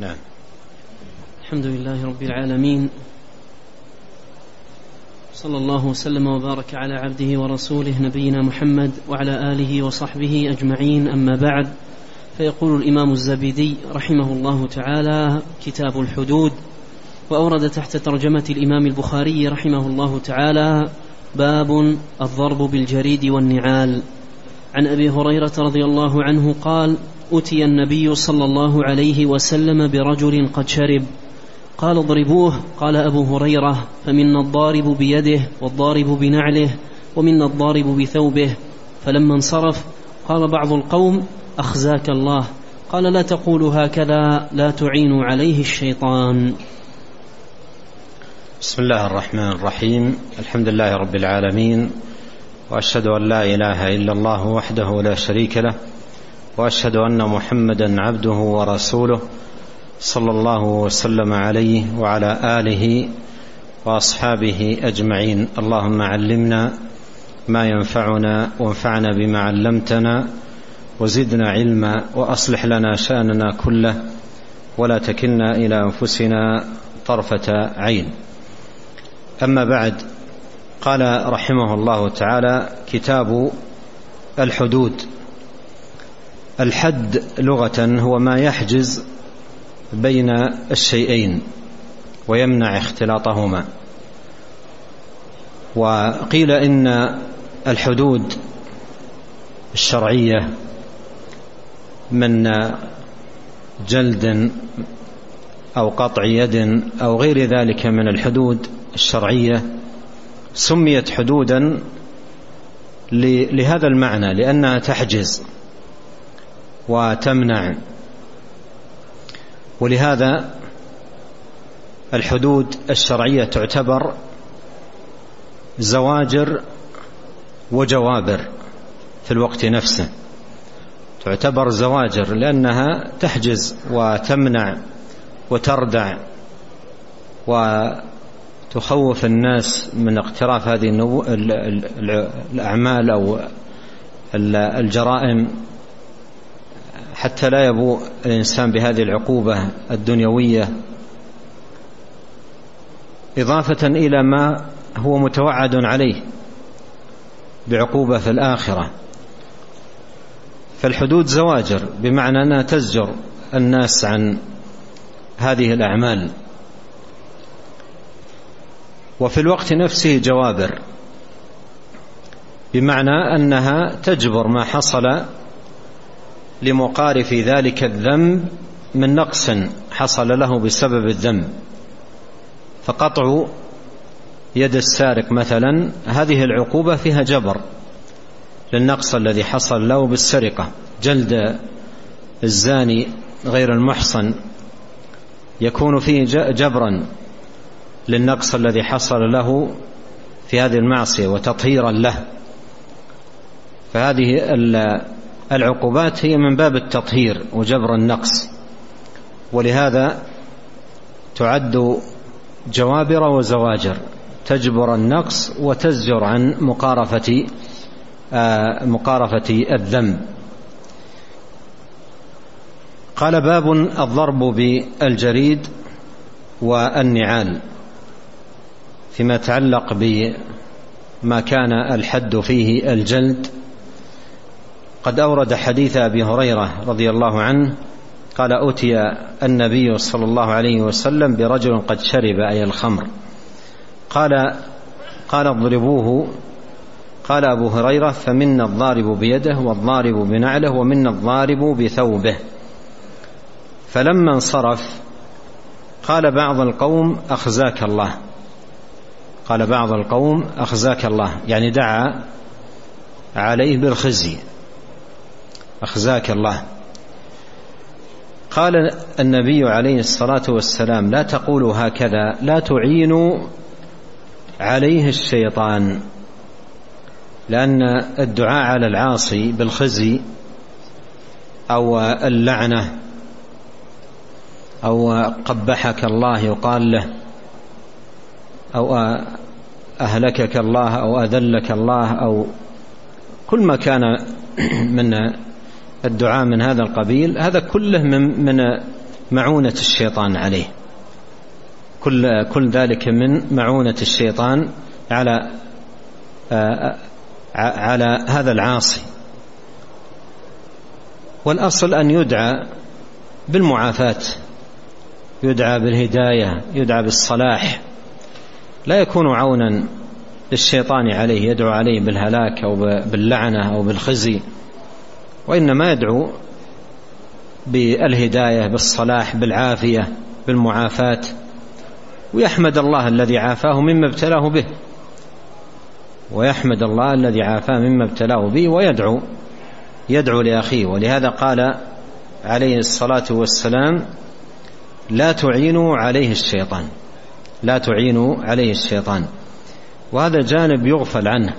نعم. الحمد لله رب العالمين. صلى الله وسلم وبارك على عبده ورسوله نبينا محمد وعلى آله وصحبه أجمعين. أما بعد فيقول الإمام الزبيدي رحمه الله تعالى كتاب الحدود. وأورد تحت ترجمة الإمام البخاري رحمه الله تعالى باب الضرب بالجريد والنعال. عن أبي هريرة رضي الله عنه قال اتي النبي صلى الله عليه وسلم برجل قد شرب. قال اضربوه. قال أبو هريرة فمنا الضارب بيده والضارب بنعله ومنا الضارب بثوبه. فلما انصرف قال بعض القوم أخزاك الله. قال لا تقولوا هكذا لا تعينوا عليه الشيطان. بسم الله الرحمن الرحيم. الحمد لله رب العالمين وأشهد أن لا إله إلا الله وحده لا شريك له وأشهد أن محمدا عبده ورسوله صلى الله وسلم عليه وعلى آله وأصحابه أجمعين. اللهم علمنا ما ينفعنا وانفعنا بما علمتنا وزدنا علما وأصلح لنا شأننا كله ولا تكلنا إلى أنفسنا طرفة عين. أما بعد قال رحمه الله تعالى كتاب الحدود. الحد لغة هو ما يحجز بين الشيئين ويمنع اختلاطهما. وقيل إن الحدود الشرعية من جلد أو قطع يد أو غير ذلك من الحدود الشرعية سميت حدودا لهذا المعنى لأنها تحجز. وتمنع. ولهذا الحدود الشرعية تعتبر زواجر وجوابر في الوقت نفسه. تعتبر زواجر لأنها تحجز وتمنع وتردع وتخوف الناس من اقتراف هذه الأعمال أو الجرائم حتى لا يبوء الإنسان بهذه العقوبة الدنيوية. إضافة إلى ما هو متوعد عليه بعقوبة في الآخرة. فالحدود زواجر بمعنى أنها تزجر الناس عن هذه الأعمال. وفي الوقت نفسه جوابر بمعنى أنها تجبر ما حصل لمقارف ذلك الذنب من نقص حصل له بسبب الذنب. فقطع يد السارق مثلا هذه العقوبة فيها جبر للنقص الذي حصل له بالسرقة. جلد الزاني غير المحصن يكون فيه جبرا للنقص الذي حصل له في هذه المعصية وتطهيرا له. فهذه العقوبات هي من باب التطهير وجبر النقص ولهذا تعد جوابر وزواجر تجبر النقص وتزجر عن مقارفة آه، مقارفة الذنب. قال باب الضرب بالجريد والنعال فيما يتعلق بما كان الحد فيه الجلد قد أورد حديث أبي هريرة رضي الله عنه قال أوتي النبي صلى الله عليه وسلم برجل قد شرب أي الخمر. قال قال اضربوه. قال أبو هريرة فمنا الضارب بيده والضارب بنعله ومنا الضارب بثوبه. فلما انصرف قال بعض القوم أخزاك الله. قال بعض القوم أخزاك الله. يعني دعا عليه بالخزي. أخزاك الله. قال النبي عليه الصلاة والسلام لا تقولوا هكذا لا تعينوا عليه الشيطان لأن الدعاء على العاصي بالخزي أو اللعنة أو قبحك الله يقال له أو أهلكك الله أو أذلك الله أو كل ما كان من الدعاء من هذا القبيل هذا كله من من معونة الشيطان عليه. كل كل ذلك من معونة الشيطان على آه، على هذا العاصي. والأصل أن يدعى بالمعافاة يدعى بالهداية يدعى بالصلاح. لا يكون عونا للشيطان عليه يدعو عليه بالهلاك أو باللعنة أو بالخزي. وإنما يدعو بالهداية بالصلاح بالعافية بالمعافاة. ويحمد الله الذي عافاه مما ابتلاه به. ويحمد الله الذي عافاه مما ابتلاه به ويدعو يدعو لأخيه. ولهذا قال عليه الصلاة والسلام لا تعينوا عليه الشيطان. لا تعينوا عليه الشيطان. وهذا جانب يغفل عنه.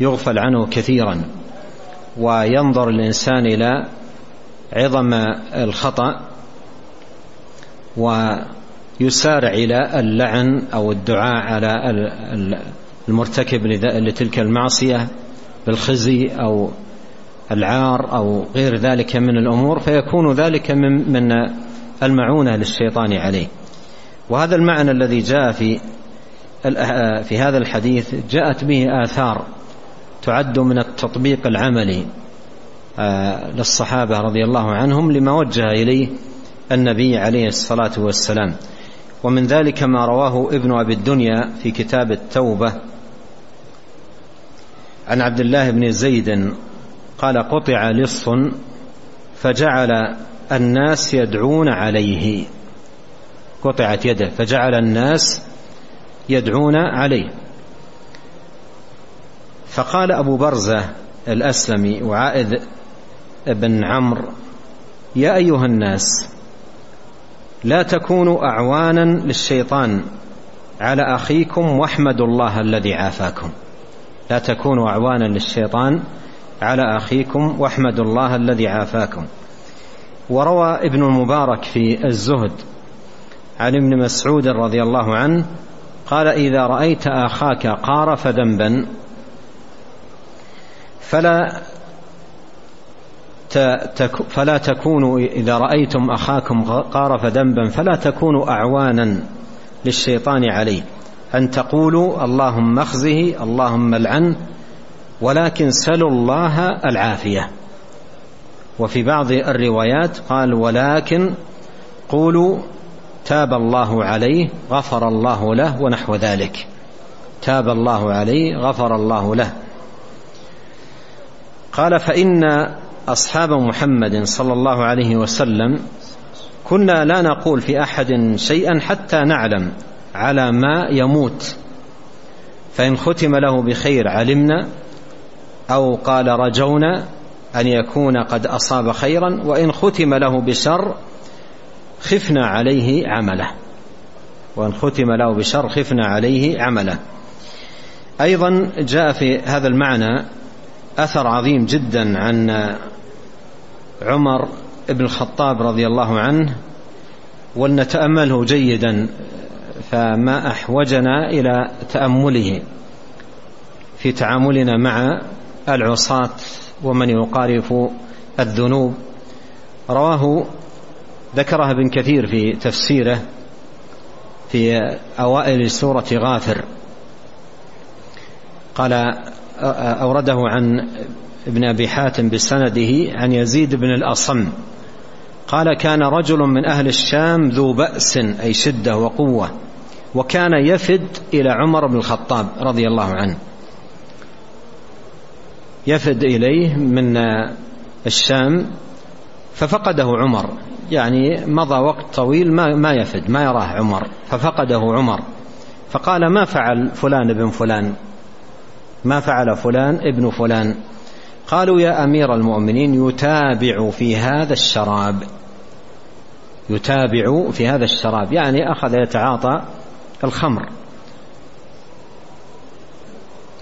يغفل عنه كثيرا وينظر الإنسان إلى عظم الخطأ ويسارع إلى اللعن أو الدعاء على المرتكب لتلك المعصية بالخزي أو العار أو غير ذلك من الأمور فيكون ذلك من من المعونة للشيطان عليه. وهذا المعنى الذي جاء في في هذا الحديث جاءت به آثار تعد من التطبيق العملي آه، للصحابة رضي الله عنهم لما وجه إليه النبي عليه الصلاة والسلام. ومن ذلك ما رواه ابن أبي الدنيا في كتاب التوبة. عن عبد الله بن زيد قال قطع لص فجعل الناس يدعون عليه. قطعت يده فجعل الناس يدعون عليه. فقال أبو برزة الأسلمي وعائذ بن عمرو يا أيها الناس لا تكونوا أعوانا للشيطان على أخيكم واحمدوا الله الذي عافاكم. لا تكونوا أعوانا للشيطان على أخيكم واحمدوا الله الذي عافاكم. وروى ابن المبارك في الزهد عن ابن مسعود رضي الله عنه قال إذا رأيت أخاك قارف ذنبا فلا فلا تكونوا إذا رأيتم أخاكم قارف ذنبا فلا تكونوا أعوانا للشيطان عليه. أن تقولوا اللهم اخزه اللهم العن ولكن سلوا الله العافية. وفي بعض الروايات قال ولكن قولوا تاب الله عليه غفر الله له ونحو ذلك. تاب الله عليه غفر الله له. قال فإن أصحاب محمد صلى الله عليه وسلم كنا لا نقول في أحد شيئا حتى نعلم على ما يموت. فإن ختم له بخير علمنا أو قال رجونا أن يكون قد أصاب خيرا وإن ختم له بشر خفنا عليه عمله. وإن ختم له بشر خفنا عليه عمله. أيضا جاء في هذا المعنى أثر عظيم جدا عن عمر بن الخطاب رضي الله عنه ولنتأمله جيدا فما أحوجنا إلى تأمله في تعاملنا مع العصاة ومن يقارف الذنوب. رواه ذكرها ابن كثير في تفسيره في أوائل سورة غافر. قال أورده عن ابن أبي حاتم بسنده عن يزيد بن الأصم. قال كان رجل من أهل الشام ذو بأس أي شدة وقوة وكان يفد إلى عمر بن الخطاب رضي الله عنه. يفد إليه من الشام ففقده عمر. يعني مضى وقت طويل ما يفد ما يراه عمر ففقده عمر. فقال ما فعل فلان ابن فلان؟ ما فعل فلان ابن فلان. قالوا يا أمير المؤمنين يتابع في هذا الشراب. يتابع في هذا الشراب يعني أخذ يتعاطى الخمر.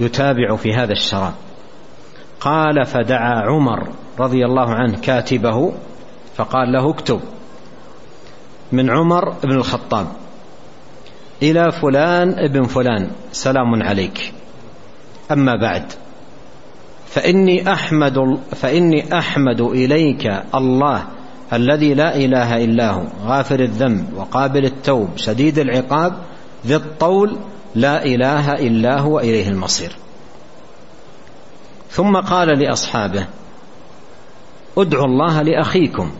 يتابع في هذا الشراب. قال فدعا عمر رضي الله عنه كاتبه فقال له اكتب. من عمر بن الخطاب. إلى فلان ابن فلان سلام عليك. أما بعد فإني أحمد فإني أحمد إليك الله الذي لا إله إلا هو غافر الذنب وقابل التوب شديد العقاب ذي الطول لا إله إلا هو إليه المصير. ثم قال لأصحابه ادعوا الله لأخيكم.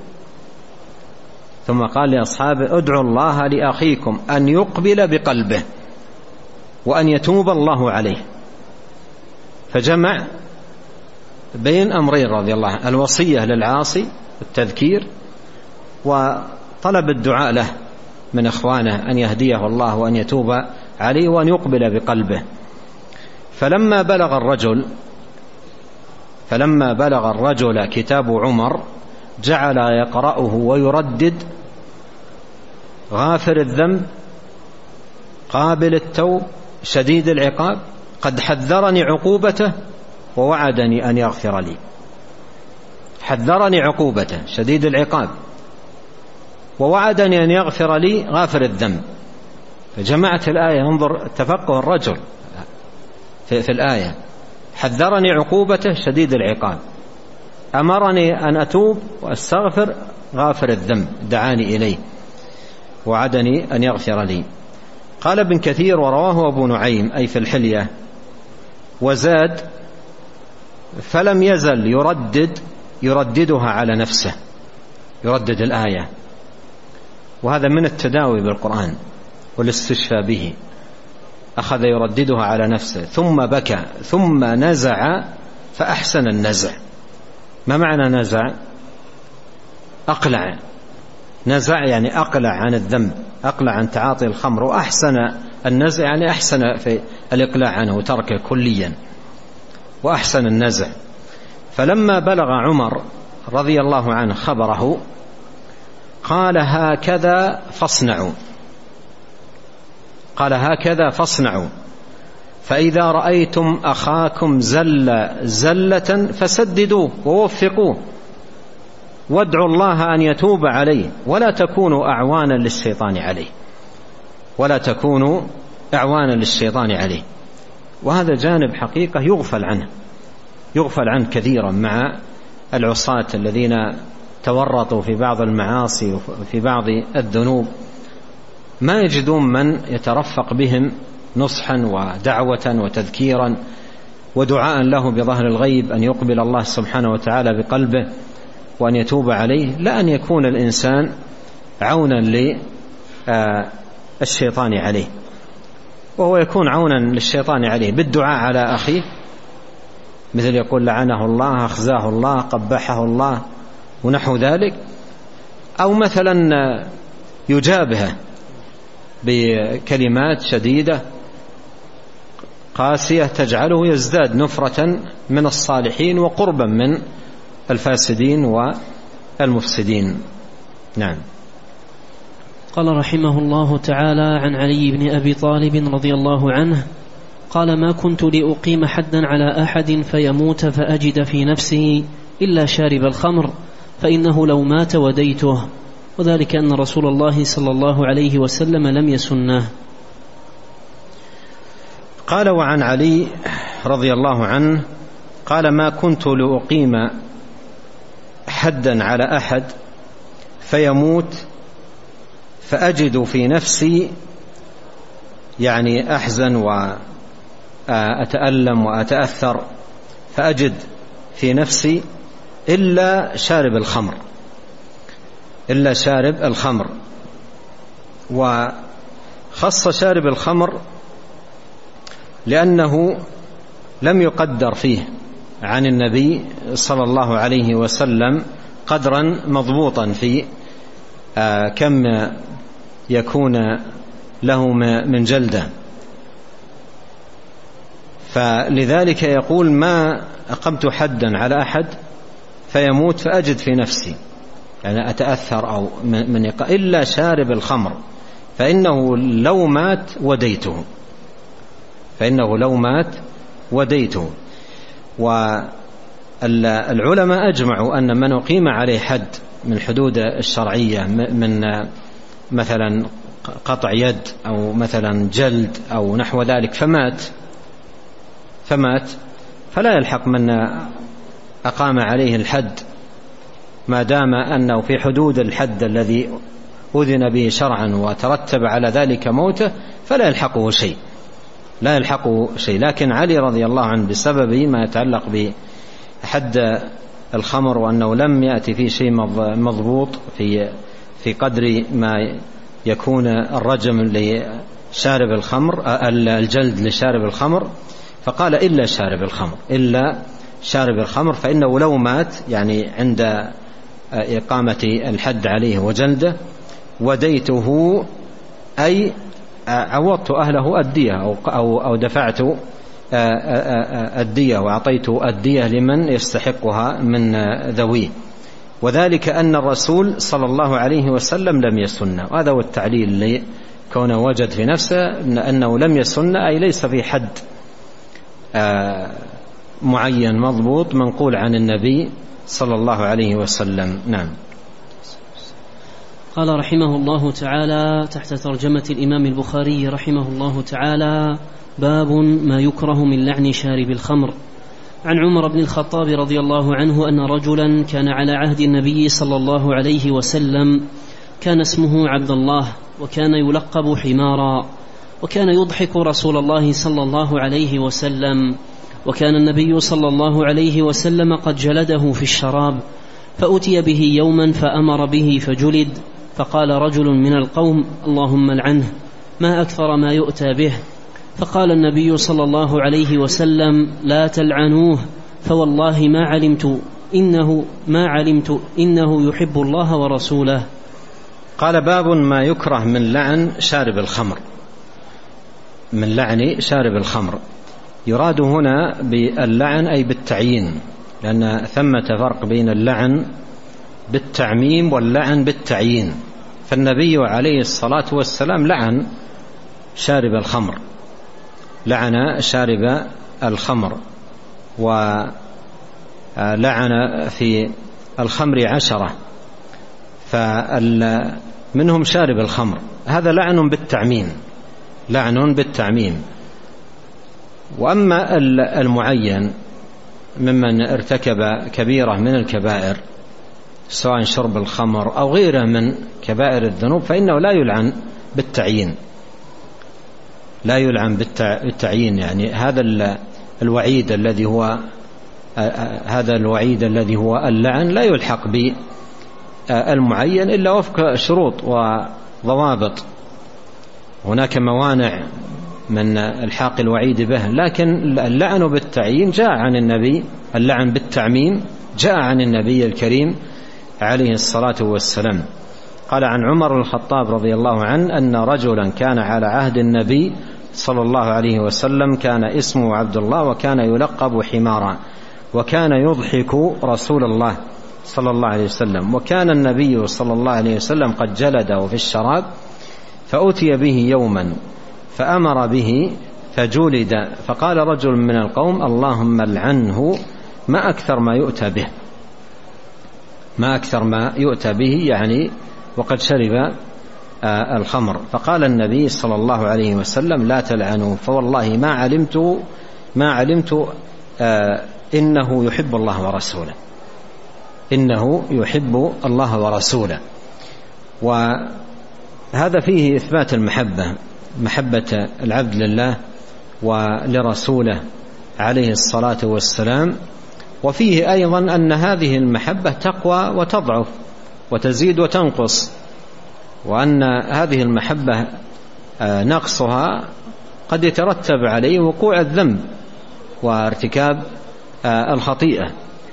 ثم قال لأصحابه ادعوا الله لأخيكم أن يقبل بقلبه وأن يتوب الله عليه. فجمع بين أمرين رضي الله عنه الوصية للعاصي التذكير وطلب الدعاء له من إخوانه أن يهديه الله وأن يتوب عليه وأن يقبل بقلبه. فلما بلغ الرجل فلما بلغ الرجل كتاب عمر جعل يقرأه ويردد غافر الذنب قابل التوب شديد العقاب قد حذرني عقوبته ووعدني أن يغفر لي. حذرني عقوبته شديد العقاب. ووعدني أن يغفر لي غافر الذنب. فجمعت الآية انظر تفقه الرجل في, في الآية. حذرني عقوبته شديد العقاب. أمرني أن أتوب وأستغفر غافر الذنب دعاني إليه. وعدني أن يغفر لي. قال ابن كثير ورواه أبو نعيم أي في الحلية وزاد فلم يزل يردد يرددها على نفسه يردد الآية. وهذا من التداوي بالقرآن والاستشفاء به. أخذ يرددها على نفسه ثم بكى ثم نزع فأحسن النزع. ما معنى نزع؟ أقلع. نزع يعني أقلع عن الذنب أقلع عن تعاطي الخمر وأحسن النزع يعني أحسن في الإقلاع عنه وتركه كليا وأحسن النزع. فلما بلغ عمر رضي الله عنه خبره قال هكذا فاصنعوا. قال هكذا فاصنعوا. فإذا رأيتم أخاكم زل زلة فسددوه ووفقوه. وادعوا الله أن يتوب عليه ولا تكونوا أعوانا للشيطان عليه. ولا تكونوا أعوانا للشيطان عليه. وهذا جانب حقيقة يغفل عنه يغفل عنه كثيرا مع العصاة الذين تورطوا في بعض المعاصي وفي بعض الذنوب. ما يجدون من يترفق بهم نصحا ودعوة وتذكيرا ودعاء له بظهر الغيب أن يقبل الله سبحانه وتعالى بقلبه وأن يتوب عليه. لا أن يكون الإنسان عونا للشيطان عليه. وهو يكون عونا للشيطان عليه. بالدعاء على أخيه. مثل يقول لعنه الله أخزاه الله قبحه الله ونحو ذلك. أو مثلا يجابهه بكلمات شديدة قاسية تجعله يزداد نفرة من الصالحين وقربا من الفاسدين والمفسدين. نعم. قال رحمه الله تعالى عن علي بن أبي طالب رضي الله عنه قال ما كنت لأقيم حدا على أحد فيموت فأجد في نفسه إلا شارب الخمر فإنه لو مات وديته. وذلك أن رسول الله صلى الله عليه وسلم لم يسنه. قال وعن علي رضي الله عنه قال ما كنت لأقيم حدا على أحد فيموت فأجد في نفسي يعني أحزن واتالم وأتأثر فأجد في نفسي إلا شارب الخمر إلا شارب الخمر. وخص شارب الخمر لأنه لم يقدر فيه عن النبي صلى الله عليه وسلم قدرا مضبوطا في كم يكون له من جلدة. فلذلك يقول ما أقمت حدا على أحد فيموت فأجد في نفسي. يعني أتأثر أو من إلا شارب الخمر. فإنه لو مات وديته. فإنه لو مات وديته. والعلماء أجمعوا أن من أقيم عليه حد من الحدود الشرعية من مثلا قطع يد أو مثلا جلد أو نحو ذلك فمات فمات فلا يلحق من أقام عليه الحد ما دام أنه في حدود الحد الذي أذن به شرعا وترتب على ذلك موته فلا يلحقه شيء لا يلحقه شيء. لكن علي رضي الله عنه بسبب ما يتعلق بحد الخمر وأنه لم يأتي فيه شيء مضبوط في في قدر ما يكون الرجم لشارب الخمر الجلد لشارب الخمر. فقال إلا شارب الخمر إلا شارب الخمر فإنه لو مات يعني عند إقامة الحد عليه وجلده وديته أي عوضت أهله أو, أو, أو دفعت الدية وأعطيت الدية لمن يستحقها من ذويه. وذلك أن الرسول صلى الله عليه وسلم لم يسن. وهذا هو التعليل لكونه وجد في نفسه أنه لم يسن أي ليس في حد معين مضبوط منقول عن النبي صلى الله عليه وسلم. نعم. قال رحمه الله تعالى تحت ترجمة الإمام البخاري رحمه الله تعالى باب ما يكره من لعن شارب الخمر. عن عمر بن الخطاب رضي الله عنه أن رجلا كان على عهد النبي صلى الله عليه وسلم كان اسمه عبد الله وكان يلقب حمارا وكان يضحك رسول الله صلى الله عليه وسلم وكان النبي صلى الله عليه وسلم قد جلده في الشراب فأتي به يوما فأمر به فجلد فقال رجل من القوم اللهم العنه ما أكثر ما يؤتى به. فقال النبي صلى الله عليه وسلم لا تلعنوه فوالله ما علمت إنه ما علمت إنه يحب الله ورسوله. قال باب ما يكره من لعن شارب الخمر. من لعن شارب الخمر. يراد هنا باللعن أي بالتعيين لأن ثمة فرق بين اللعن بالتعميم واللعن بالتعيين. فالنبي عليه الصلاة والسلام لعن شارب الخمر. لعن شارب الخمر ولعن في الخمر عشرة. فمنهم شارب الخمر. هذا لعن بالتعميم. لعن بالتعميم. وأما المعين ممن ارتكب كبيرة من الكبائر سواء شرب الخمر أو غيره من كبائر الذنوب فإنه لا يلعن بالتعيين. لا يلعن بالتعيين يعني. هذا الوعيد الذي هو هذا الوعيد الذي هو اللعن لا يلحق بالمعين إلا وفق شروط وضوابط. هناك موانع من إلحاق الوعيد به لكن اللعن بالتعيين جاء عن النبي اللعن بالتعميم جاء عن النبي الكريم عليه الصلاة والسلام. قال عن عمر الخطاب رضي الله عنه أن رجلا كان على عهد النبي صلى الله عليه وسلم كان اسمه عبد الله وكان يلقب حمارا وكان يضحك رسول الله صلى الله عليه وسلم. وكان النبي صلى الله عليه وسلم قد جلده في الشراب فأتي به يوما فأمر به فجلد. فقال رجل من القوم اللهم العنه ما أكثر ما يؤتى به. ما أكثر ما يؤتى به يعني وقد شرب الخمر. فقال النبي صلى الله عليه وسلم لا تلعنوا. فوالله ما علمت ما علمت آه، إنه يحب الله ورسوله. إنه يحب الله ورسوله. وهذا فيه إثبات المحبة محبة العبد لله ولرسوله عليه الصلاة والسلام. وفيه أيضا أن هذه المحبة تقوى وتضعف وتزيد وتنقص. وأن هذه المحبة آه، نقصها قد يترتب عليه وقوع الذنب وارتكاب آه، الخطيئة.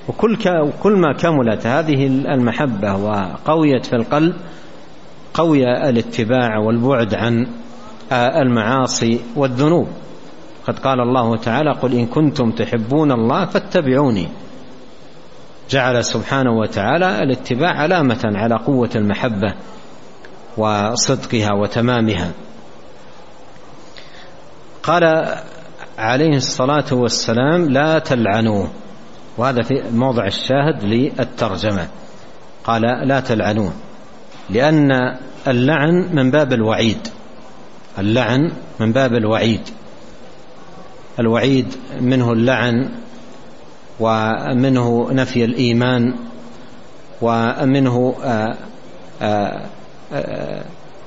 وكل كل ما كملت هذه المحبة وقويت في القلب قوي الاتباع والبعد عن آه، المعاصي والذنوب. قد قال الله تعالى قل إن كنتم تحبون الله فاتبعوني. جعل سبحانه وتعالى الاتباع علامة على قوة المحبة. وصدقها وتمامها. قال عليه الصلاة والسلام لا تلعنوه وهذا في موضع الشاهد للترجمة. قال لا تلعنوه لأن اللعن من باب الوعيد. اللعن من باب الوعيد. الوعيد منه اللعن ومنه نفي الإيمان ومنه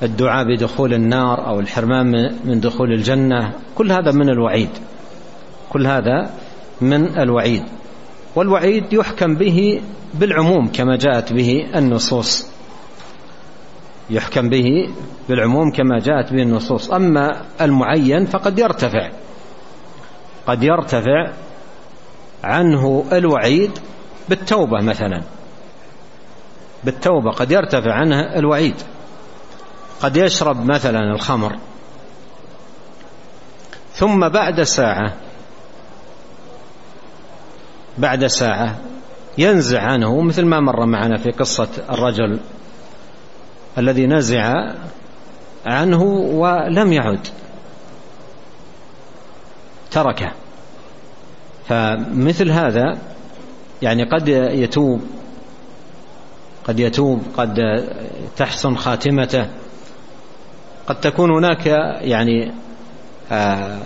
الدعاء بدخول النار أو الحرمان من دخول الجنة كل هذا من الوعيد. كل هذا من الوعيد. والوعيد يحكم به بالعموم كما جاءت به النصوص. يحكم به بالعموم كما جاءت به النصوص. أما المعين فقد يرتفع. قد يرتفع عنه الوعيد بالتوبة مثلا. بالتوبة قد يرتفع عنها الوعيد. قد يشرب مثلا الخمر. ثم بعد ساعة بعد ساعة ينزع عنه مثل ما مر معنا في قصة الرجل الذي نزع عنه ولم يعد تركه. فمثل هذا يعني قد يتوب قد يتوب قد تحسن خاتمته. قد تكون هناك يعني آه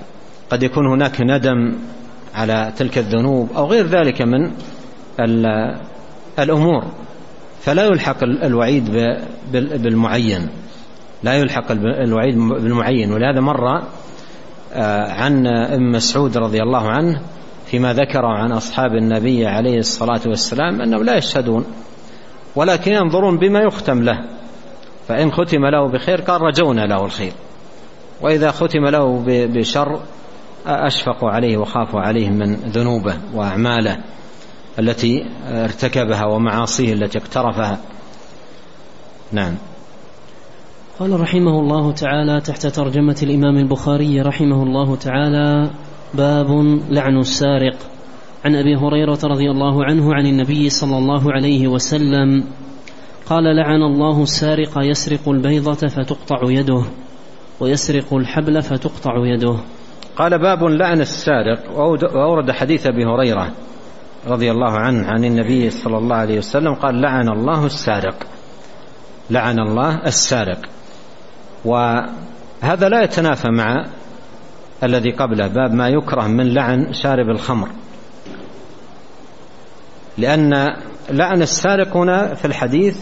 قد يكون هناك ندم على تلك الذنوب أو غير ذلك من الأمور. فلا يلحق الوعيد بالمعين. لا يلحق الوعيد بالمعين. ولهذا مر آه، عن أم مسعود رضي الله عنه فيما ذكر عن أصحاب النبي عليه الصلاة والسلام أنهم لا يشهدون ولكن ينظرون بما يختم له. فإن ختم له بخير قال رجونا له الخير. وإذا ختم له بشر أشفقوا عليه وخافوا عليه من ذنوبه وأعماله التي ارتكبها ومعاصيه التي اقترفها. نعم. قال رحمه الله تعالى تحت ترجمة الإمام البخاري رحمه الله تعالى باب لعن السارق. عن أبي هريرة رضي الله عنه عن النبي صلى الله عليه وسلم قال لعن الله السارق يسرق البيضة فتقطع يده ويسرق الحبل فتقطع يده. قال باب لعن السارق وأورد حديث أبي هريرة رضي الله عنه عن النبي صلى الله عليه وسلم قال لعن الله السارق لعن الله السارق. وهذا لا يتنافى مع الذي قبله باب ما يكره من لعن شارب الخمر. لأن لعن السارق هنا في الحديث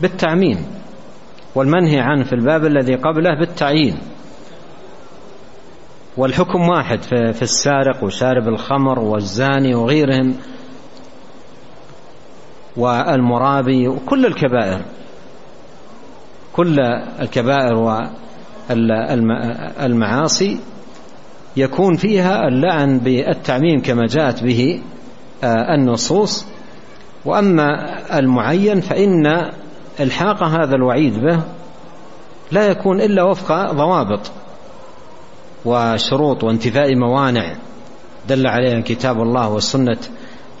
بالتعميم والمنهي عنه في الباب الذي قبله بالتعيين. والحكم واحد في السارق وشارب الخمر والزاني وغيرهم والمرابي وكل الكبائر. كل الكبائر والمعاصي يكون فيها اللعن بالتعميم كما جاءت به آه، النصوص. وأما المعين فإن الحاق هذا الوعيد به لا يكون إلا وفق ضوابط وشروط وانتفاء موانع دل عليها كتاب الله وسنة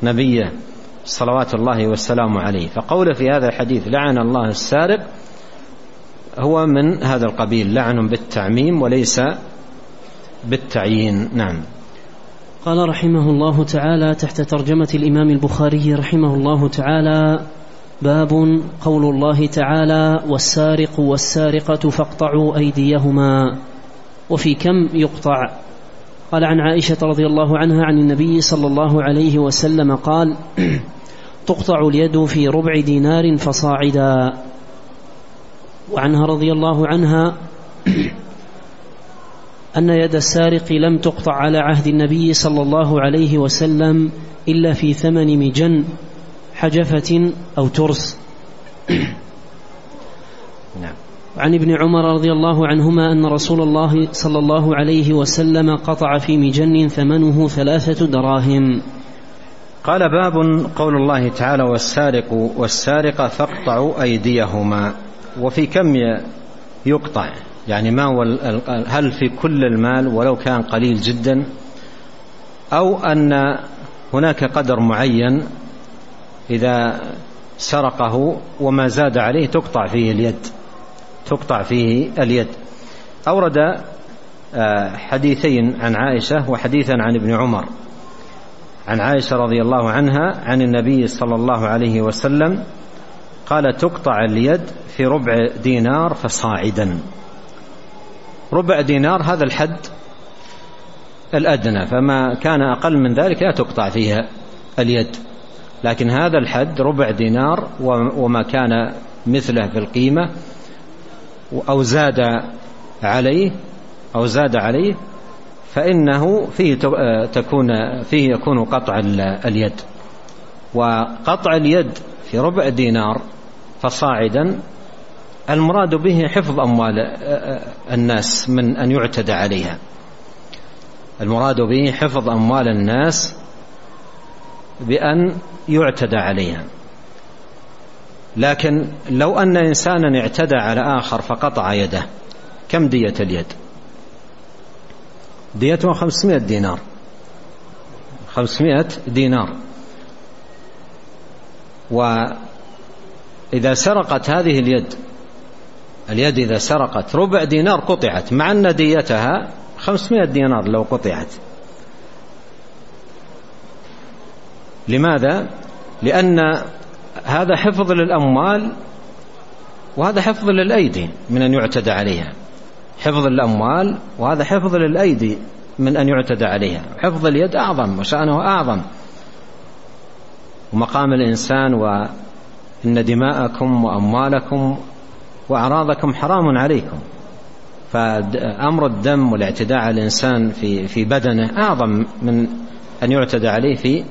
نبيه صلوات الله والسلام عليه. فقول في هذا الحديث لعن الله السارق هو من هذا القبيل لعن بالتعميم وليس بالتعيين. نعم. قال رحمه الله تعالى تحت ترجمة الإمام البخاري رحمه الله تعالى باب قول الله تعالى والسارق والسارقة فاقطعوا أيديهما وفي كم يقطع؟ قال عن عائشة رضي الله عنها عن النبي صلى الله عليه وسلم قال تقطع اليد في ربع دينار فصاعدا. وعنها رضي الله عنها أن يد السارق لم تقطع على عهد النبي صلى الله عليه وسلم إلا في ثمن مجن حجفة أو ترس. نعم. عن ابن عمر رضي الله عنهما أن رسول الله صلى الله عليه وسلم قطع في مجن ثمنه ثلاثة دراهم. قال باب قول الله تعالى والسارق والسارقة فاقطعوا أيديهما وفي كم يقطع؟ يعني ما هو هل في كل المال ولو كان قليل جدا؟ أو أن هناك قدر معين إذا سرقه وما زاد عليه تقطع فيه اليد تقطع فيه اليد. أورد آه، حديثين عن عائشة وحديثا عن ابن عمر. عن عائشة رضي الله عنها عن النبي صلى الله عليه وسلم قال تقطع اليد في ربع دينار فصاعدا. ربع دينار هذا الحد الأدنى فما كان أقل من ذلك لا تقطع فيها اليد. لكن هذا الحد ربع دينار وما كان مثله في القيمة أو زاد عليه أو زاد عليه فإنه فيه تكون فيه يكون قطع اليد. وقطع اليد في ربع دينار فصاعدا المراد به حفظ أموال الناس من أن يعتدى عليها. المراد به حفظ أموال الناس بأن يعتدى عليها. لكن لو أن إنسانا اعتدى على آخر فقطع يده كم دية اليد؟ ديتها خمسمائة دينار. خمسمائة دينار. وإذا سرقت هذه اليد اليد إذا سرقت ربع دينار قطعت مع أن ديتها خمسمائة دينار لو قطعت. لماذا؟ لأن هذا حفظ للأموال وهذا حفظ للأيدي من أن يعتدى عليها. حفظ الأموال وهذا حفظ للأيدي من أن يعتدى عليها. حفظ اليد أعظم وشأنه أعظم. ومقام الإنسان وإن دماءكم وأموالكم وأعراضكم حرام عليكم. فأمر الدم والاعتداء على الإنسان في في بدنه أعظم من أن يعتدى عليه في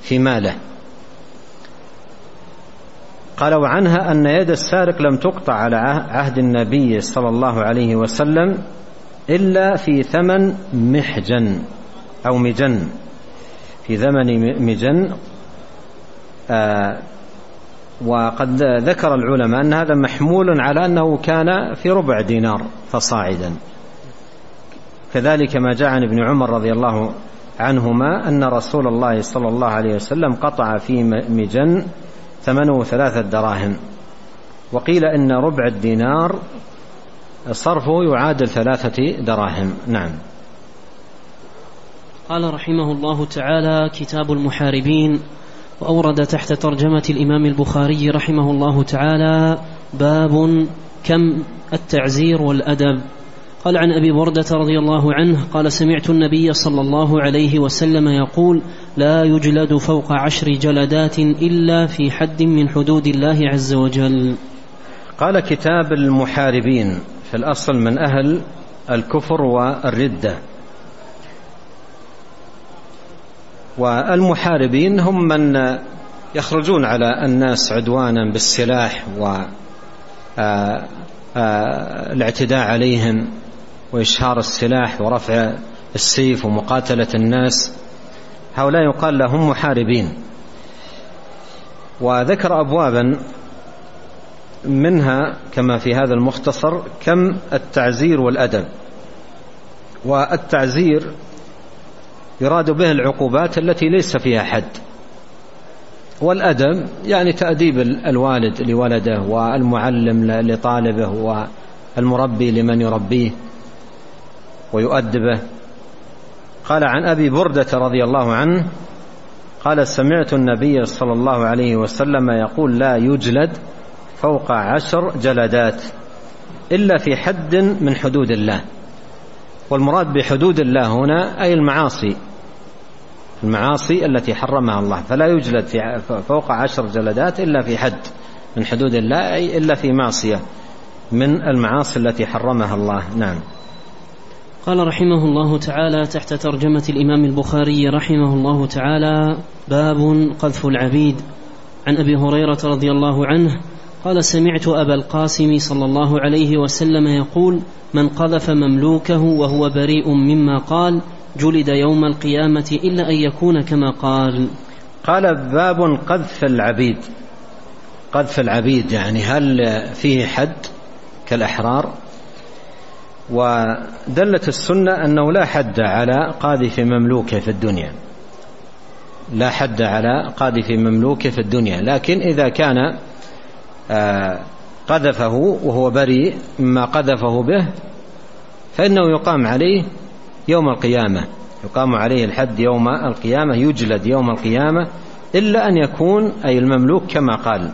في ماله. قال وعنها أن يد السارق لم تقطع على عهد النبي صلى الله عليه وسلم إلا في ثمن محجن أو مجن. في ثمن مجن آه وقد ذكر العلماء أن هذا محمول على أنه كان في ربع دينار فصاعدا. كذلك ما جاء عن ابن عمر رضي الله عنهما أن رسول الله صلى الله عليه وسلم قطع في مجن ثمنه ثلاثة دراهم. وقيل إن ربع الدينار صرفه يعادل ثلاثة دراهم. نعم. قال رحمه الله تعالى كتاب المحاربين وأورد تحت ترجمة الإمام البخاري رحمه الله تعالى باب كم التعزير والأدب. قال عن أبي بردة رضي الله عنه قال سمعت النبي صلى الله عليه وسلم يقول لا يجلد فوق عشر جلدات إلا في حد من حدود الله عز وجل. قال كتاب المحاربين في الأصل من أهل الكفر والرده والمحاربين هم من يخرجون على الناس عدوانا بالسلاح و الاعتداء عليهم. وإشهار السلاح ورفع السيف ومقاتلة الناس هؤلاء يقال لهم محاربين. وذكر أبوابا منها كما في هذا المختصر كم التعزير والأدب. والتعزير يراد به العقوبات التي ليس فيها حد. والأدب يعني تأديب الوالد لولده والمعلم لطالبه والمربي لمن يربيه. ويؤدبه قال عن أبي بردة رضي الله عنه قال سمعت النبي صلى الله عليه وسلم يقول لا يجلد فوق عشر جلدات إلا في حد من حدود الله. والمراد بحدود الله هنا أي المعاصي المعاصي التي حرمها الله. فلا يجلد في فوق عشر جلدات إلا في حد من حدود الله أي إلا في معصية من المعاصي التي حرمها الله. نعم. قال رحمه الله تعالى تحت ترجمة الإمام البخاري رحمه الله تعالى باب قذف العبيد. عن أبي هريرة رضي الله عنه قال سمعت أبا القاسم صلى الله عليه وسلم يقول من قذف مملوكه وهو بريء مما قال جلد يوم القيامة إلا أن يكون كما قال. قال باب قذف العبيد. قذف العبيد يعني هل فيه حد كالأحرار؟ ودلت السنة أنه لا حد على قاذف مملوكه في الدنيا. لا حد على قاذف مملوكه في الدنيا. لكن إذا كان آه، قذفه وهو بريء مما قذفه به فإنه يقام عليه يوم القيامة. يقام عليه الحد يوم القيامة يجلد يوم القيامة إلا أن يكون أي المملوك كما قال.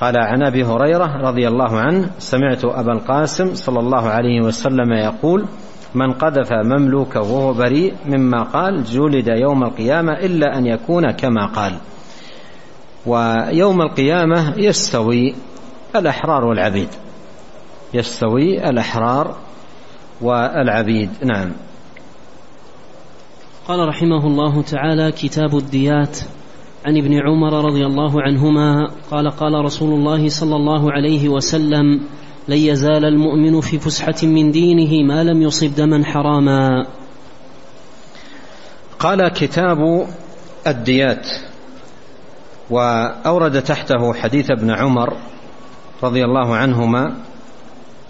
قال عن أبي هريرة رضي الله عنه سمعت أبا القاسم صلى الله عليه وسلم يقول من قذف مملوكه وهو بريء مما قال جلد يوم القيامة إلا أن يكون كما قال. ويوم القيامة يستوي الأحرار والعبيد. يستوي الأحرار والعبيد. نعم. قال رحمه الله تعالى كتاب الديات عن ابن عمر رضي الله عنهما قال قال رسول الله صلى الله عليه وسلم لن يزال المؤمن في فسحة من دينه ما لم يصب دما حراما. قال كتاب الديات وأورد تحته حديث ابن عمر رضي الله عنهما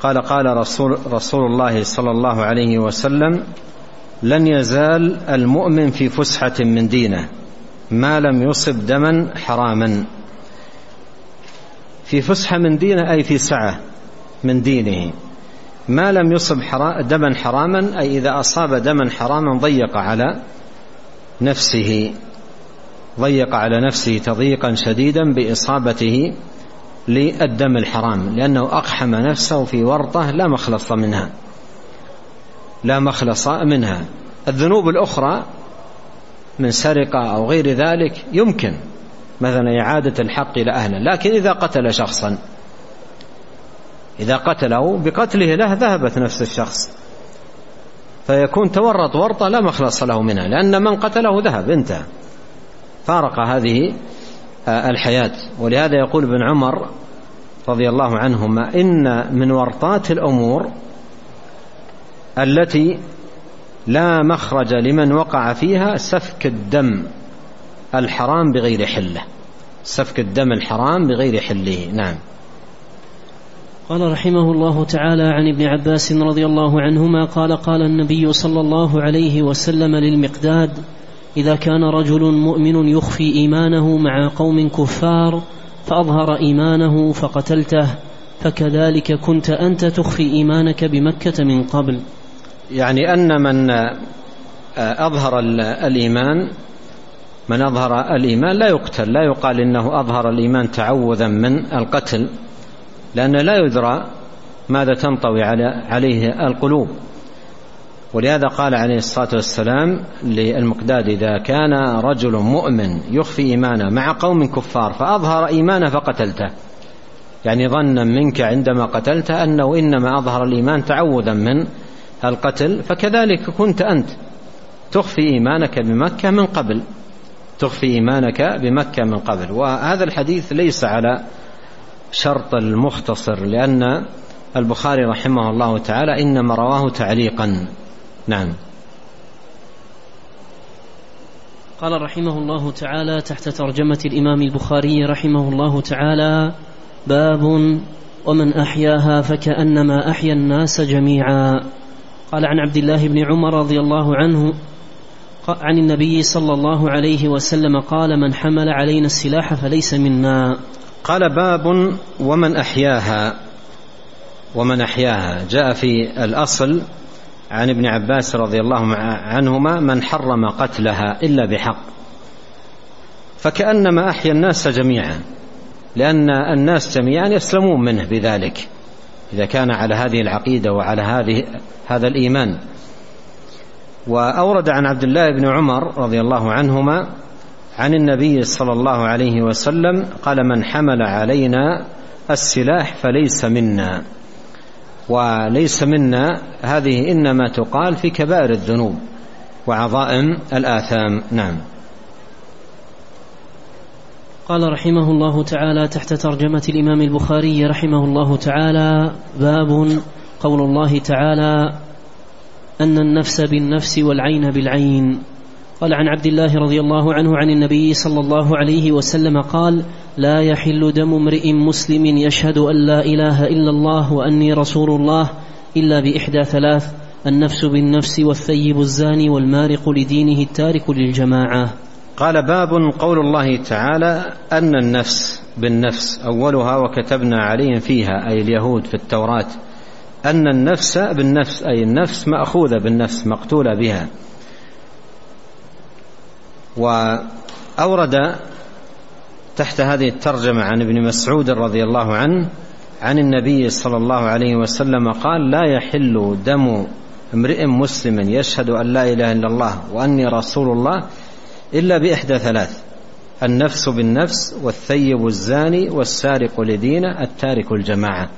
قال قال رسول, رسول الله صلى الله عليه وسلم لن يزال المؤمن في فسحة من دينه. ما لم يصب دما حراما. في فسحة من دينه أي في سعة من دينه. ما لم يصب دما حراما أي إذا أصاب دما حراما ضيق على نفسه. ضيق على نفسه تضييقا شديدا بإصابته للدم الحرام لأنه أقحم نفسه في ورطة لا مخلص منها. لا مخلص منها. الذنوب الأخرى من سرقة أو غير ذلك يمكن مثلا إعادة الحق إلى أهله لكن إذا قتل شخصا إذا قتله بقتله له ذهبت نفس الشخص فيكون تورط ورطة لا مخلص له منها لأن من قتله ذهب انتهى. فارق هذه آه، الحياة. ولهذا يقول ابن عمر رضي الله عنهما إن من ورطات الأمور التي لا مخرج لمن وقع فيها سفك الدم الحرام بغير حلة. سفك الدم الحرام بغير حله. نعم. قال رحمه الله تعالى عن ابن عباس رضي الله عنهما قال قال النبي صلى الله عليه وسلم للمقداد إذا كان رجل مؤمن يخفي إيمانه مع قوم كفار فأظهر إيمانه فقتلته فكذلك كنت أنت تخفي إيمانك بمكة من قبل. يعني أن من أظهر الإيمان من أظهر الإيمان لا يقتل لا يقال إنه أظهر الإيمان تعوذا من القتل لأن لا يدرى ماذا تنطوي عليه القلوب. ولهذا قال عليه الصلاة والسلام للمقداد إذا كان رجل مؤمن يخفي إيمانه مع قوم كفار فأظهر إيمانه فقتلته. يعني ظنا منك عندما قتلته أنه إنما أظهر الإيمان تعوذا من القتل فكذلك كنت أنت. تخفي إيمانك بمكة من قبل. تخفي إيمانك بمكة من قبل. وهذا الحديث ليس على شرط المختصر لأن البخاري رحمه الله تعالى إنما رواه تعليقا. نعم. قال رحمه الله تعالى تحت ترجمة الإمام البخاري رحمه الله تعالى باب ومن أحياها فكأنما أحيا الناس جميعا قال عن عبد الله بن عمر رضي الله عنه عن النبي صلى الله عليه وسلم قال من حمل علينا السلاح فليس منا. قال باب ومن أحياها ومن أحياها. جاء في الأصل عن ابن عباس رضي الله عنهما من حرم قتلها إلا بحق. فكأنما أحيا الناس جميعا لأن الناس جميعا يسلمون منه بذلك. إذا كان على هذه العقيدة وعلى هذه هذا الإيمان. وأورد عن عبد الله بن عمر رضي الله عنهما عن النبي صلى الله عليه وسلم قال من حمل علينا السلاح فليس منا. وليس منا هذه إنما تقال في كبائر الذنوب وعظائم الآثام. نعم. قال رحمه الله تعالى تحت ترجمة الإمام البخاري رحمه الله تعالى باب قول الله تعالى أن النفس بالنفس والعين بالعين. قال عن عبد الله رضي الله عنه عن النبي صلى الله عليه وسلم قال لا يحل دم امرئ مسلم يشهد أن لا إله إلا الله وأني رسول الله إلا بإحدى ثلاث النفس بالنفس والثيب الزاني والمارق لدينه التارك للجماعة. قال باب قول الله تعالى أن النفس بالنفس أولها وكتبنا عليهم فيها أي اليهود في التوراة. أن النفس بالنفس أي النفس مأخوذة بالنفس مقتولة بها. وأورد تحت هذه الترجمة عن ابن مسعود رضي الله عنه عن النبي صلى الله عليه وسلم قال لا يحل دم امرئ مسلم يشهد أن لا إله إلا الله وأني رسول الله إلا بإحدى ثلاث النفس بالنفس والثيب الزاني والسارق لدينه التارك الجماعة.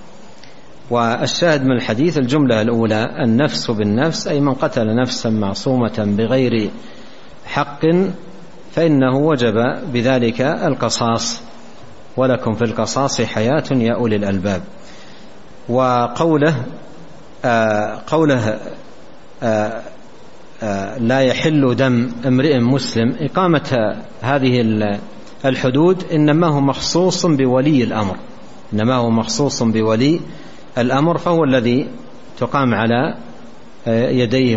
والشاهد من الحديث الجملة الأولى النفس بالنفس أي من قتل نفسا معصومة بغير حق فإنه وجب بذلك القصاص. ولكم في القصاص حياة يا أولي الألباب. وقوله آه قوله آه لا يحل دم امرئ مسلم إقامة هذه الحدود إنما هو مخصوص بولي الأمر. إنما هو مخصوص بولي الأمر فهو الذي تقام على آه، يديه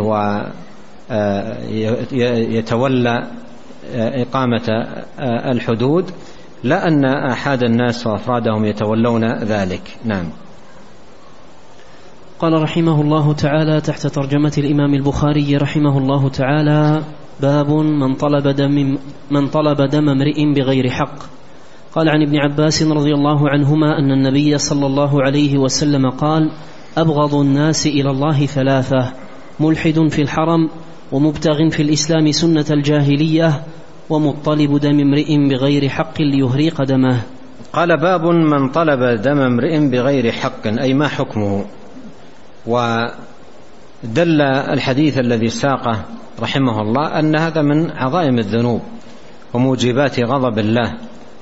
ويتولى آه، إقامة الحدود. لا أن أحد الناس وأفرادهم يتولون ذلك. نعم. قال رحمه الله تعالى تحت ترجمة الإمام البخاري رحمه الله تعالى باب من طلب دم من طلب دم امرئ بغير حق. قال عن ابن عباس رضي الله عنهما أن النبي صلى الله عليه وسلم قال أبغض الناس إلى الله ثلاثة ملحد في الحرم ومبتغ في الإسلام سنة الجاهلية ومطلب دم امرئ بغير حق ليهريق دمه. قال باب من طلب دم امرئ بغير حق أي ما حكمه؟ ودل الحديث الذي ساقه رحمه الله أن هذا من عظائم الذنوب وموجبات غضب الله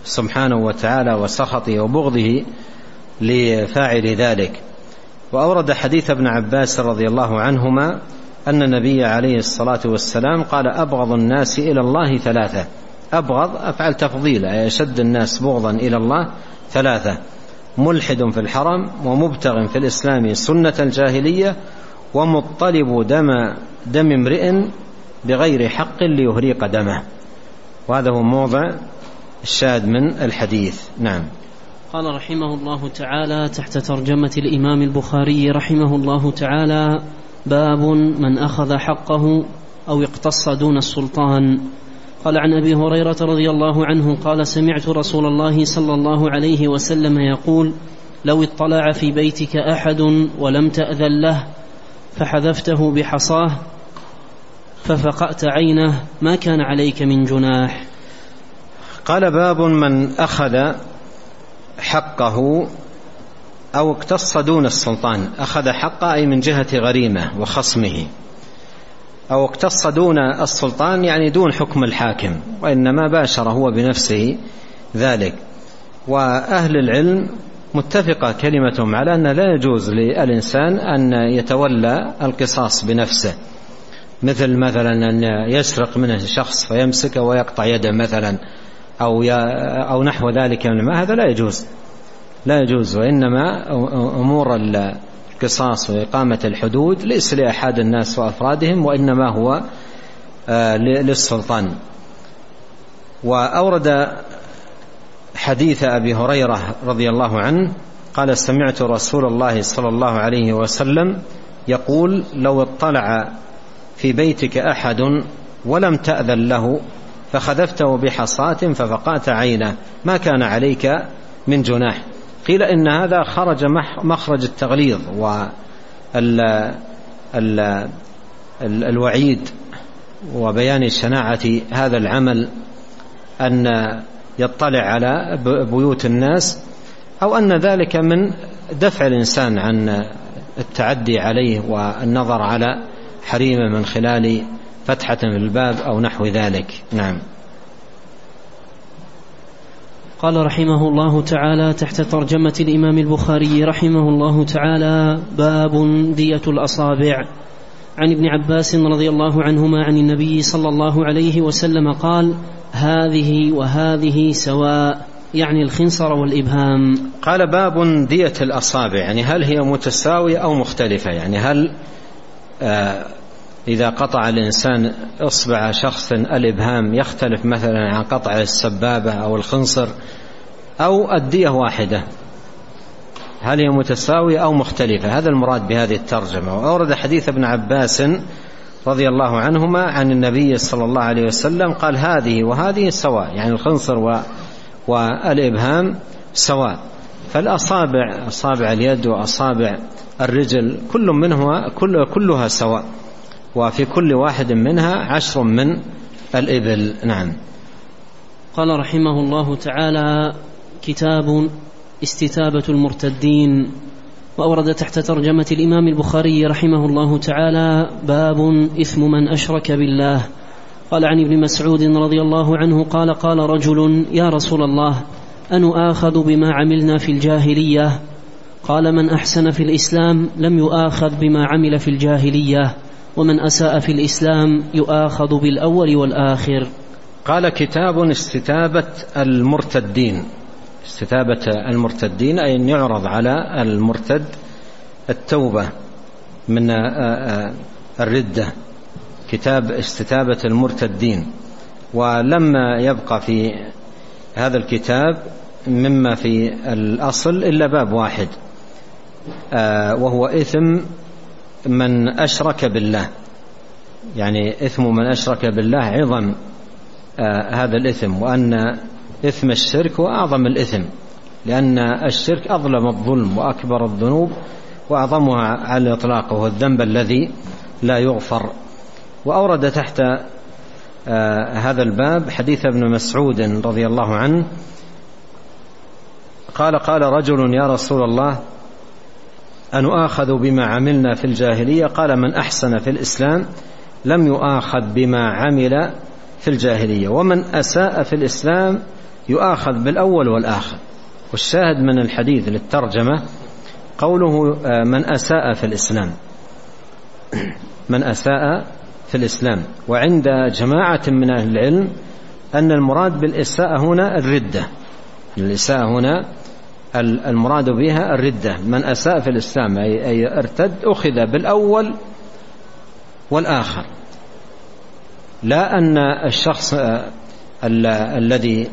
سبحانه وتعالى وسخطه وبغضه لفاعل ذلك. وأورد حديث ابن عباس رضي الله عنهما أن النبي عليه الصلاة والسلام قال أبغض الناس إلى الله ثلاثة. أبغض أفعل تفضيل أي أشد الناس بغضا إلى الله ثلاثة. ملحد في الحرم ومبتغ في الإسلام سنة الجاهلية ومطلب دم دم امرئ بغير حق ليهريق دمه. وهذا هو موضع الشاهد من الحديث. نعم. قال رحمه الله تعالى تحت ترجمة الإمام البخاري رحمه الله تعالى باب من أخذ حقه أو اقتص دون السلطان. قال عن أبي هريرة رضي الله عنه قال سمعت رسول الله صلى الله عليه وسلم يقول لو اطلع في بيتك أحد ولم تأذن له فحذفته بحصاه ففقأت عينه ما كان عليك من جناح. قال باب من أخذ حقه أو اقتص دون السلطان أخذ حقه أي من جهة غريمة وخصمه. أو اقتص دون السلطان يعني دون حكم الحاكم وإنما باشر هو بنفسه ذلك. وأهل العلم متفقة كلمتهم على أن لا يجوز للإنسان أن يتولى القصاص بنفسه. مثل مثلا أن يسرق منه شخص فيمسكه ويقطع يده مثلا أو أو نحو ذلك من ما هذا لا يجوز. لا يجوز وإنما أمور القصاص وإقامة الحدود ليس لأحد الناس وأفرادهم وإنما هو آه، للسلطان. وأورد حديث أبي هريرة رضي الله عنه قال سمعت رسول الله صلى الله عليه وسلم يقول لو اطلع في بيتك أحد ولم تأذن له فخذفته بحصاة ففقأت عينه ما كان عليك من جناح. قيل إن هذا خرج مخرج التغليظ والوعيد وبيان شناعة هذا العمل أن يطلع على بيوت الناس أو أن ذلك من دفع الإنسان عن التعدي عليه والنظر على حريمه من خلال فتحة في الباب أو نحو ذلك. نعم. قال رحمه الله تعالى تحت ترجمة الإمام البخاري رحمه الله تعالى باب دية الأصابع. عن ابن عباس رضي الله عنهما عن النبي صلى الله عليه وسلم قال هذه وهذه سواء. يعني الخنصر والإبهام. قال باب دية الأصابع. يعني هل هي متساوية أو مختلفة؟ يعني هل آه إذا قطع الإنسان إصبع شخص الإبهام يختلف مثلا عن قطع السبابة أو الخنصر أو الدية واحدة. هل هي متساوية أو مختلفة؟ هذا المراد بهذه الترجمة. وأورد حديث ابن عباس رضي الله عنهما عن النبي صلى الله عليه وسلم قال هذه وهذه سواء يعني الخنصر والإبهام سواء. فالأصابع أصابع اليد وأصابع الرجل كل منها كل كلها سواء. وفي كل واحد منها عشر من الإبل. نعم. قال رحمه الله تعالى كتاب استتابة المرتدين وأورد تحت ترجمة الإمام البخاري رحمه الله تعالى باب إثم من أشرك بالله. قال عن ابن مسعود رضي الله عنه قال قال رجل يا رسول الله أنؤاخذ بما عملنا في الجاهلية؟ قال من أحسن في الإسلام لم يؤاخذ بما عمل في الجاهلية. ومن أساء في الإسلام يؤاخذ بالأول والآخر. قال كتاب استتابة المرتدين. استتابة المرتدين أي أن يعرض على المرتد التوبة من الردة. كتاب استتابة المرتدين. ولما يبقى في هذا الكتاب مما في الأصل إلا باب واحد وهو إثم من أشرك بالله. يعني إثم من أشرك بالله عظم هذا الإثم وأن إثم الشرك هو أعظم الإثم لأن الشرك أظلم الظلم وأكبر الذنوب وأعظمها على الإطلاق وهو الذنب الذي لا يغفر. وأورد تحت هذا الباب حديث ابن مسعود رضي الله عنه قال قال رجل يا رسول الله أنؤاخذ بما عملنا في الجاهلية. قال من أحسن في الإسلام لم يؤاخذ بما عمل في الجاهلية ومن أساء في الإسلام يؤاخذ بالأول والآخر. والشاهد من الحديث للترجمة قوله من أساء في الإسلام. من أساء في الإسلام. وعند جماعة من أهل العلم أن المراد بالإساءة هنا الردة. الإساءة هنا المراد بها الردة. من أساء في الإسلام أي ارتد أخذ بالأول والآخر. لا أن الشخص الذي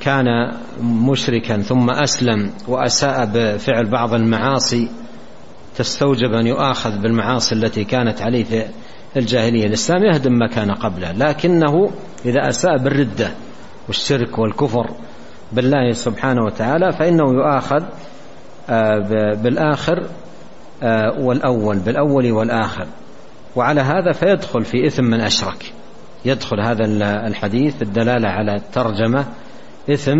كان مشركا ثم أسلم وأساء بفعل بعض المعاصي تستوجب أن يؤاخذ بالمعاصي التي كانت عليه في الجاهلية. الإسلام يهدم ما كان قبله لكنه إذا أساء بالردة والشرك والكفر بالله سبحانه وتعالى فإنه يؤاخذ بالآخر والأول بالأول والآخر. وعلى هذا فيدخل في إثم من أشرك. يدخل هذا الحديث الدلالة على الترجمة إثم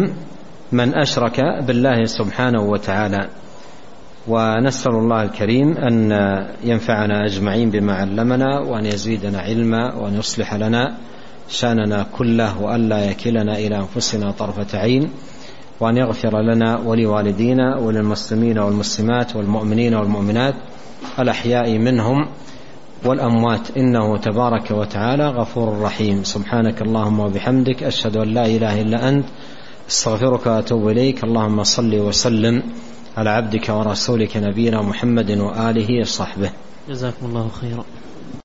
من أشرك بالله سبحانه وتعالى. ونسأل الله الكريم أن ينفعنا أجمعين بما علمنا وأن يزيدنا علما وأن يصلح لنا شأننا كله وألا يكلنا إلى أنفسنا طرفة عين وأن يغفر لنا ولوالدينا وللمسلمين والمسلمات والمؤمنين والمؤمنات الأحياء منهم والأموات. إنه تبارك وتعالى غفور رحيم. سبحانك اللهم وبحمدك أشهد أن لا إله إلا أنت أستغفرك وأتوب إليك. اللهم صل وسلم على عبدك ورسولك نبينا محمد وآله وصحبه. جزاكم الله خيرا.